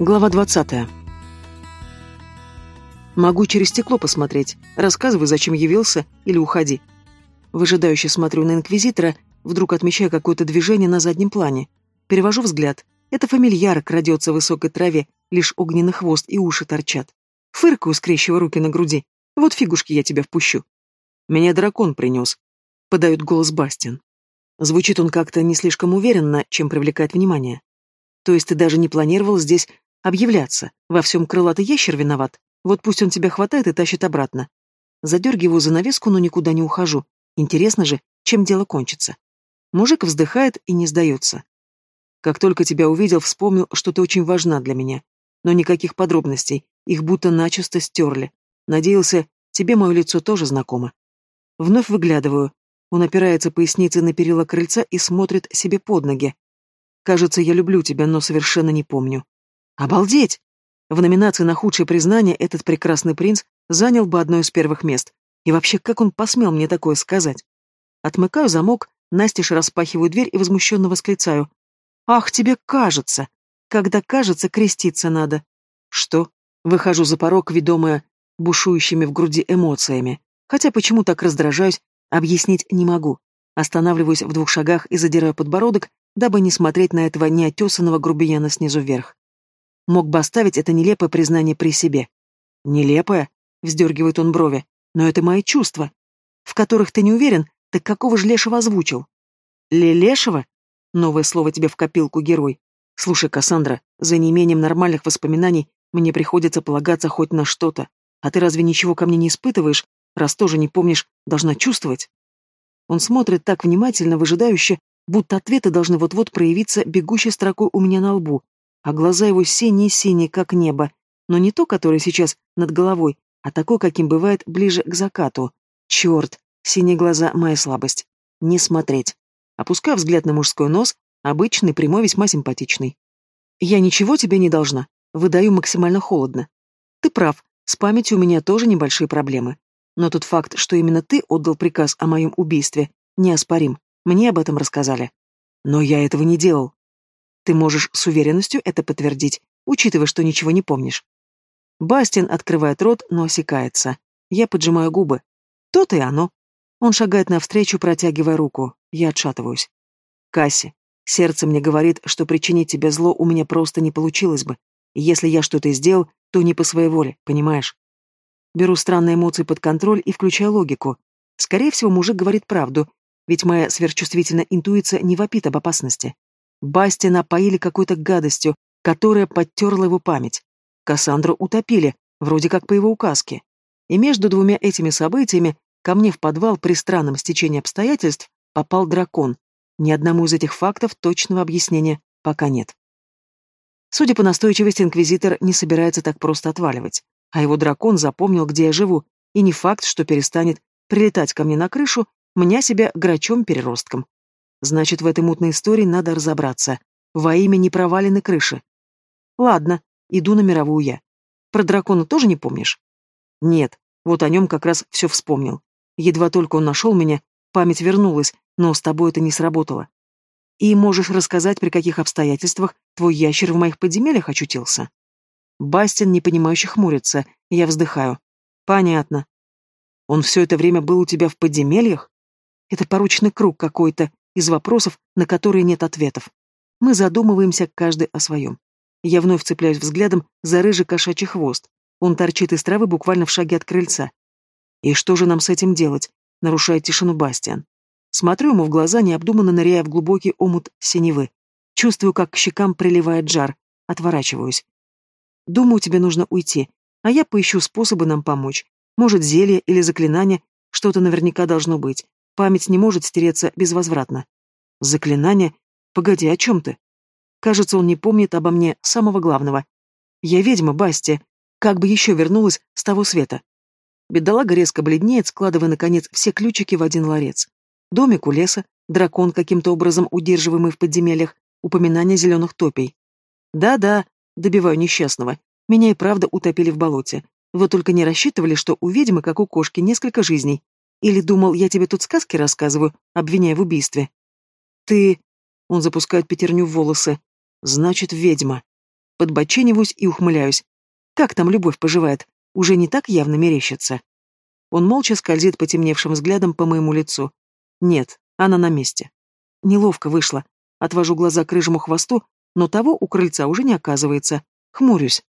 Глава 20. Могу через стекло посмотреть. Рассказывай, зачем явился, или уходи. Выжидающе смотрю на инквизитора, вдруг отмечая какое-то движение на заднем плане. Перевожу взгляд. Это фамильяр крадется в высокой траве, лишь огненный хвост и уши торчат. Фыркаю, скрещивая руки на груди. Вот фигушки я тебя впущу. Меня дракон принес. Подает голос Бастин. Звучит он как-то не слишком уверенно, чем привлекает внимание. То есть ты даже не планировал здесь объявляться. Во всем крылатый ящер виноват. Вот пусть он тебя хватает и тащит обратно. Задергиваю занавеску, но никуда не ухожу. Интересно же, чем дело кончится. Мужик вздыхает и не сдается. Как только тебя увидел, вспомнил, что ты очень важна для меня. Но никаких подробностей, их будто начисто стерли. Надеялся, тебе мое лицо тоже знакомо. Вновь выглядываю. Он опирается поясницей на перила крыльца и смотрит себе под ноги. Кажется, я люблю тебя, но совершенно не помню. Обалдеть! В номинации на худшее признание этот прекрасный принц занял бы одно из первых мест. И вообще, как он посмел мне такое сказать? Отмыкаю замок, настежь распахиваю дверь и возмущенно восклицаю. «Ах, тебе кажется! Когда кажется, креститься надо!» «Что?» Выхожу за порог, ведомая бушующими в груди эмоциями. Хотя почему так раздражаюсь, объяснить не могу. Останавливаюсь в двух шагах и задираю подбородок, дабы не смотреть на этого неотесанного грубияна снизу вверх. Мог бы оставить это нелепое признание при себе. Нелепое? Вздергивает он брови. Но это мои чувства. В которых ты не уверен, так какого же лешего озвучил? Ле-лешего? Новое слово тебе в копилку, герой. Слушай, Кассандра, за неимением нормальных воспоминаний мне приходится полагаться хоть на что-то. А ты разве ничего ко мне не испытываешь, раз тоже не помнишь, должна чувствовать? Он смотрит так внимательно, выжидающе, будто ответы должны вот-вот проявиться бегущей строкой у меня на лбу, а глаза его синие-синие, как небо, но не то, которое сейчас над головой, а такое, каким бывает ближе к закату. Черт, синие глаза — моя слабость. Не смотреть. Опускаю взгляд на мужской нос, обычный, прямой, весьма симпатичный. Я ничего тебе не должна. Выдаю максимально холодно. Ты прав, с памятью у меня тоже небольшие проблемы. Но тот факт, что именно ты отдал приказ о моем убийстве, неоспорим. Мне об этом рассказали. Но я этого не делал. Ты можешь с уверенностью это подтвердить, учитывая, что ничего не помнишь. Бастин открывает рот, но осекается. Я поджимаю губы. То-то и оно. Он шагает навстречу, протягивая руку. Я отшатываюсь. Касси, сердце мне говорит, что причинить тебе зло у меня просто не получилось бы. если я что-то сделал, то не по своей воле, понимаешь? Беру странные эмоции под контроль и включаю логику. Скорее всего, мужик говорит правду, ведь моя сверхчувствительная интуиция не вопит об опасности. Бастина опоили какой-то гадостью, которая подтерла его память. Кассандру утопили, вроде как по его указке. И между двумя этими событиями ко мне в подвал при странном стечении обстоятельств попал дракон. Ни одному из этих фактов точного объяснения пока нет. Судя по настойчивости, инквизитор не собирается так просто отваливать. А его дракон запомнил, где я живу, и не факт, что перестанет прилетать ко мне на крышу, меня себя грачом-переростком. Значит, в этой мутной истории надо разобраться. Во имя непроваленной крыши. Ладно, иду на мировую я. Про дракона тоже не помнишь? Нет, вот о нем как раз все вспомнил. Едва только он нашел меня, память вернулась, но с тобой это не сработало. И можешь рассказать, при каких обстоятельствах твой ящер в моих подземельях очутился? Бастин непонимающе хмурится, я вздыхаю. Понятно. Он все это время был у тебя в подземельях? Это поручный круг какой-то, из вопросов, на которые нет ответов. Мы задумываемся каждый о своем. Я вновь цепляюсь взглядом за рыжий кошачий хвост. Он торчит из травы буквально в шаге от крыльца. И что же нам с этим делать? Нарушает тишину Бастиан. Смотрю ему в глаза, необдуманно ныряя в глубокий омут синевы. Чувствую, как к щекам приливает жар. Отворачиваюсь. Думаю, тебе нужно уйти, а я поищу способы нам помочь. Может, зелье или заклинание, что-то наверняка должно быть. Память не может стереться безвозвратно. Заклинание? Погоди, о чем ты? Кажется, он не помнит обо мне самого главного. Я ведьма, Басти. Как бы еще вернулась с того света? Бедолага резко бледнеет, складывая, наконец, все ключики в один ларец. Домик у леса, дракон, каким-то образом удерживаемый в подземельях, упоминание зеленых топей. Да-да, добиваю несчастного. Меня и правда утопили в болоте. Вы только не рассчитывали, что у ведьмы, как у кошки, несколько жизней. Или думал, я тебе тут сказки рассказываю, обвиняя в убийстве? Ты... Он запускает пятерню в волосы. Значит, ведьма. подбочениваюсь и ухмыляюсь. Как там любовь поживает? Уже не так явно мерещится. Он молча скользит потемневшим взглядом по моему лицу. Нет, она на месте. Неловко вышло. Отвожу глаза к рыжему хвосту, но того у крыльца уже не оказывается. Хмурюсь.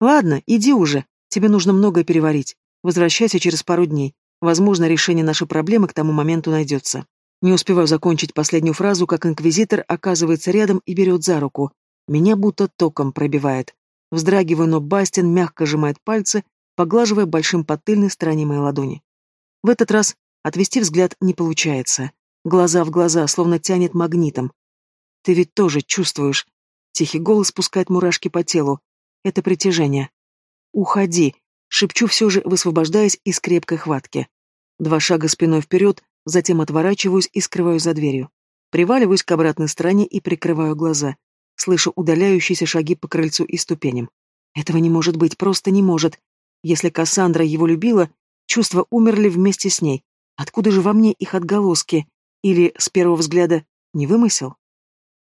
Ладно, иди уже. Тебе нужно многое переварить. Возвращайся через пару дней. Возможно, решение нашей проблемы к тому моменту найдется. Не успеваю закончить последнюю фразу, как инквизитор оказывается рядом и берет за руку. Меня будто током пробивает. Вздрагиваю, но Бастин мягко сжимает пальцы, поглаживая большим по тыльной стороне моей ладони. В этот раз отвести взгляд не получается. Глаза в глаза, словно тянет магнитом. Ты ведь тоже чувствуешь. Тихий голос спускает мурашки по телу. Это притяжение. Уходи, шепчу все же, высвобождаясь из крепкой хватки. Два шага спиной вперед, затем отворачиваюсь и скрываюсь за дверью. Приваливаюсь к обратной стороне и прикрываю глаза. Слышу удаляющиеся шаги по крыльцу и ступеням. Этого не может быть, просто не может. Если Кассандра его любила, чувства умерли вместе с ней. Откуда же во мне их отголоски? Или, с первого взгляда, не вымысел?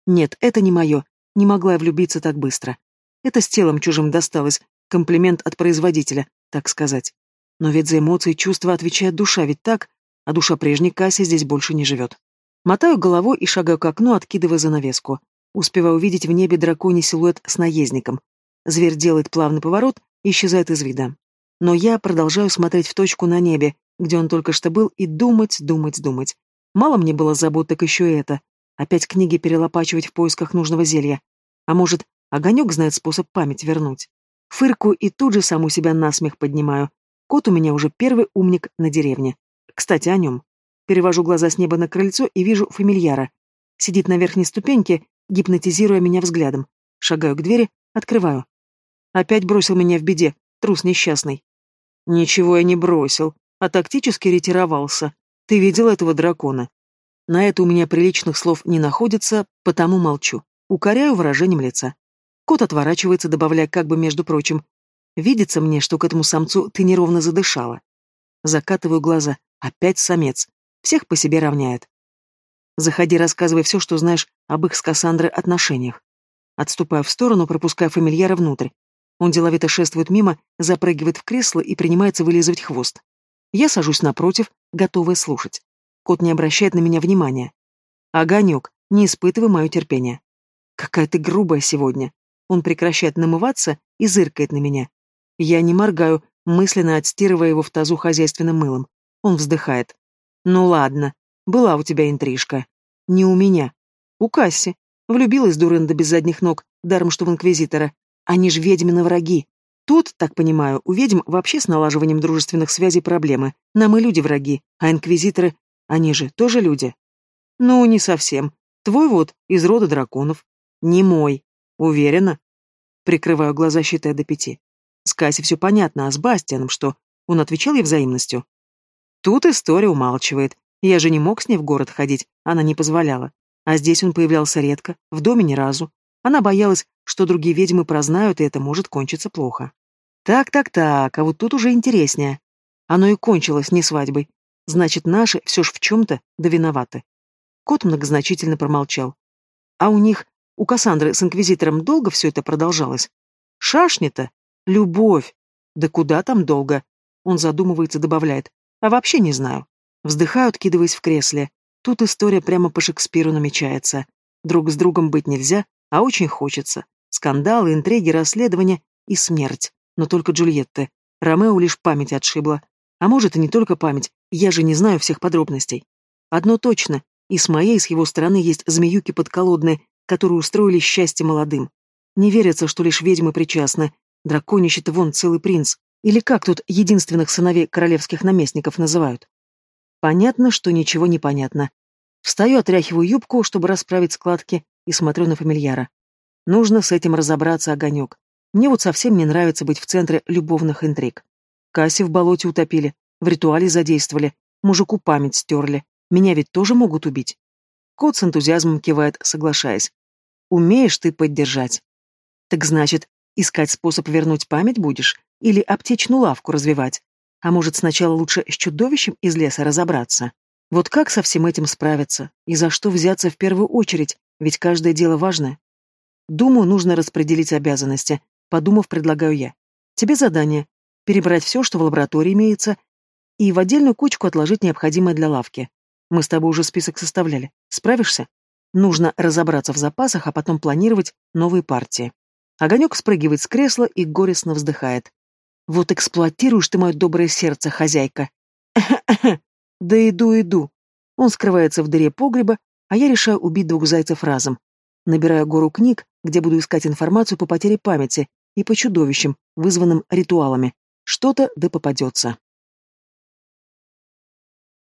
Нет, это не мое. Не могла я влюбиться так быстро. Это с телом чужим досталось. Комплимент от производителя, так сказать. Но ведь за эмоции чувства отвечает душа, ведь так? А душа прежней Касси здесь больше не живет. Мотаю головой и шагаю к окну, откидывая занавеску. Успеваю увидеть в небе драконий силуэт с наездником. Зверь делает плавный поворот и исчезает из вида. Но я продолжаю смотреть в точку на небе, где он только что был, и думать, думать, думать. Мало мне было забот, так еще и это. Опять книги перелопачивать в поисках нужного зелья. А может, огонек знает способ память вернуть. Фырку и тут же саму себя насмех поднимаю. Кот у меня уже первый умник на деревне. Кстати, о нем. Перевожу глаза с неба на крыльцо и вижу фамильяра. Сидит на верхней ступеньке, гипнотизируя меня взглядом. Шагаю к двери, открываю. Опять бросил меня в беде, трус несчастный. Ничего я не бросил, а тактически ретировался. Ты видел этого дракона? На это у меня приличных слов не находится, потому молчу. Укоряю выражением лица. Кот отворачивается, добавляя как бы между прочим. Видится мне, что к этому самцу ты неровно задышала. Закатываю глаза. Опять самец. Всех по себе равняет. Заходи, рассказывай все, что знаешь об их с Кассандрой отношениях. Отступаю в сторону, пропуская фамильяра внутрь. Он деловито шествует мимо, запрыгивает в кресло и принимается вылизывать хвост. Я сажусь напротив, готовая слушать. Кот не обращает на меня внимания. Огонек, не испытывай мое терпение. Какая ты грубая сегодня. Он прекращает намываться и зыркает на меня. Я не моргаю, мысленно отстирывая его в тазу хозяйственным мылом. Он вздыхает. Ну ладно, была у тебя интрижка. Не у меня. У Касси. Влюбилась дурында без задних ног, даром что в инквизитора. Они ж ведьмины враги. Тут, так понимаю, у ведьм вообще с налаживанием дружественных связей проблемы. Нам и люди враги, а инквизиторы, они же тоже люди. Ну, не совсем. Твой вот из рода драконов. Не мой. Уверена? Прикрываю глаза, считая до пяти. С Касси все понятно, а с Бастианом что? Он отвечал ей взаимностью? Тут история умалчивает. Я же не мог с ней в город ходить, она не позволяла. А здесь он появлялся редко, в доме ни разу. Она боялась, что другие ведьмы прознают, и это может кончиться плохо. Так-так-так, а вот тут уже интереснее. Оно и кончилось не свадьбой. Значит, наши все ж в чем-то да виноваты. Кот многозначительно промолчал. А у них, у Кассандры с Инквизитором долго все это продолжалось? Шашни-то? Любовь. Да куда там долго? Он задумывается, добавляет. А вообще не знаю. Вздыхаю, откидываясь в кресле. Тут история прямо по Шекспиру намечается. Друг с другом быть нельзя, а очень хочется. Скандалы, интриги, расследования и смерть. Но только Джульетты. Ромео лишь память отшибла. А может, и не только память. Я же не знаю всех подробностей. Одно точно. И с моей, и с его стороны есть змеюки подколодные, которые устроили счастье молодым. Не верится, что лишь ведьмы причастны. Драконище-то вон целый принц. Или как тут единственных сыновей королевских наместников называют? Понятно, что ничего не понятно. Встаю, отряхиваю юбку, чтобы расправить складки, и смотрю на фамильяра. Нужно с этим разобраться, Огонек. Мне вот совсем не нравится быть в центре любовных интриг. Касси в болоте утопили, в ритуале задействовали, мужику память стерли. Меня ведь тоже могут убить. Кот с энтузиазмом кивает, соглашаясь. Умеешь ты поддержать. Так значит, искать способ вернуть память будешь? Или аптечную лавку развивать? А может, сначала лучше с чудовищем из леса разобраться? Вот как со всем этим справиться? И за что взяться в первую очередь? Ведь каждое дело важное. Думаю, нужно распределить обязанности. Подумав, предлагаю я. Тебе задание. Перебрать все, что в лаборатории имеется, и в отдельную кучку отложить необходимое для лавки. Мы с тобой уже список составляли. Справишься? Нужно разобраться в запасах, а потом планировать новые партии. Огонек спрыгивает с кресла и горестно вздыхает. Вот эксплуатируешь ты мое доброе сердце, хозяйка. Да иду, иду. Он скрывается в дыре погреба, а я решаю убить двух зайцев разом. Набираю гору книг, где буду искать информацию по потере памяти и по чудовищам, вызванным ритуалами. Что-то да попадется.